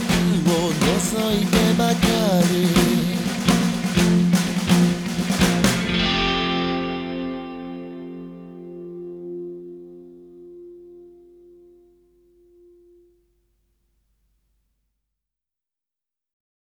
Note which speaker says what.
Speaker 1: にも